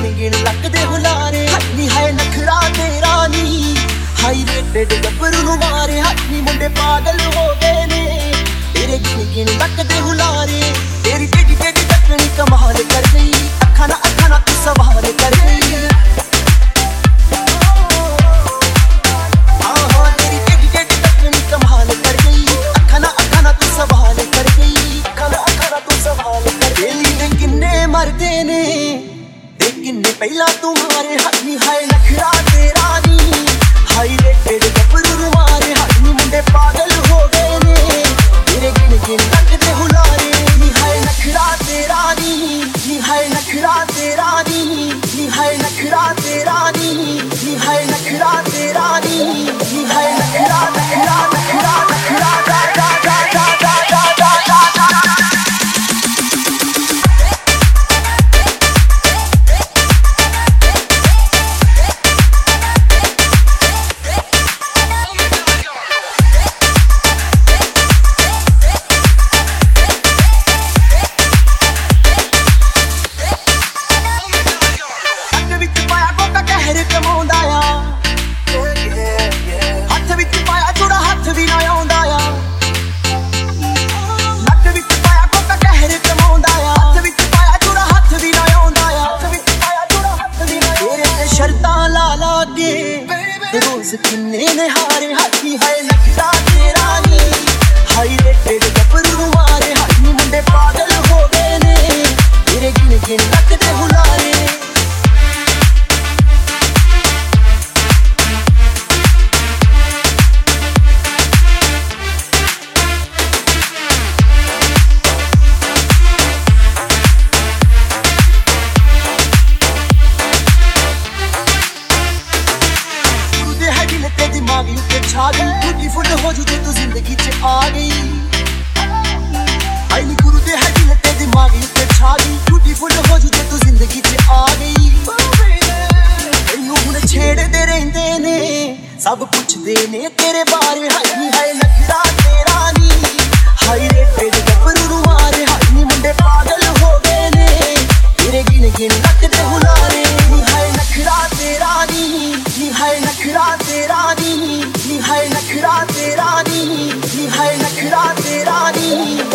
ਨਿਗਣ ਲੱਗਦੇ ਹੁਲਾਰੇ ਹੱਥੀ ਹੈ ਨਖਰਾ ਤੇਰਾ ਨਹੀਂ ਹਾਈ ਰੇਟਡ ਗੱਭਰੂ ਨੂੰ ਮਾਰੇ ਹੱਥੀ ਮੁੰਡੇ ਪਾਗਲ ਹੋ ਗਏ ਨੇ। ਤੇਰੇ ਗਿਣ ਗਿਣ ਹੁਲਾਰੇ ਤੂੰ ਮਾਰੇ ਹੱਥੀ ਹਾਏ ਨਖਰਾ ਤੇਰਾ ਨੀ। ਹਾਈ ਰੇਟਡ ਗੱਭਰੂ ਮਾਰੇ ਹੱਥੀ ਮੁੰਡੇ ਪਾਗਲ ਹੋ ਗਏ ਨੇ। ਤੇਰੇ ਗਿਣ ਗਿਣ ਲੱਗਦੇ ਹੁਲਾਰੇ ਨੀ, ਹਾਏ ਨਖਰਾ ਤੇਰਾ ਨੀ। ਨੀ, ਹਾਏ ਨਖਰਾ ਤੇਰਾ ਨੀ। ਨੀ, ਹਾਏ ਨਖਰਾ ਤੇਰਾ ਨੀ। ਨੀ, ਹਾਏ ਨਖਰਾ ਤੇਰਾ ਨੀ। ਰੋਜ਼ ਨੇ ਹਾਰੇ ਹਾਥੀ ਹੈ ਨਖਰਾ ਤੇਰਾ ਨੀ ਹਾਈ ਰੇਟਡ ਗੱਭਰੂ ਮਾਰੇ ਹਾਥੀ ਮੁੰਡੇ ਪਾਗਲ ਹੋ ਗਏ ਦਿਮਾਗ ਉੱਤੇ ਛਾ ਗਈ। ਬਿਊਟੀਫੁਲ ਹੋ ਜੂ ਜੇ ਤੂੰ ਜ਼ਿੰਦਗੀ 'ਚ ਆ ਗਈ। ਆਈ ਨੀ ਗੁਰੂ ਦੇ ਹੈ ਦਿਲ ਤੇ ਦਿਮਾਗ ਉੱਤੇ ਛਾ ਗਈ। ਬਿਊਟੀਫੁਲ ਹੋ ਜੂ ਜੇ ਤੂੰ ਜ਼ਿੰਦਗੀ 'ਚ ਆ ਗਈ। ਤੈਨੂੰ ਹੁਣ ਛੇੜਦੇ ਰਹਿੰਦੇ ਨੇ, ਸਭ ਪੁੱਛਦੇ ਨੇ, ਤੇਰੇ ਬਾਰੇ ਹਾਈ ਨੀ ਹੈ ਤੇਰਾ ਨੀ। ਹਾਈ ਰੇ body.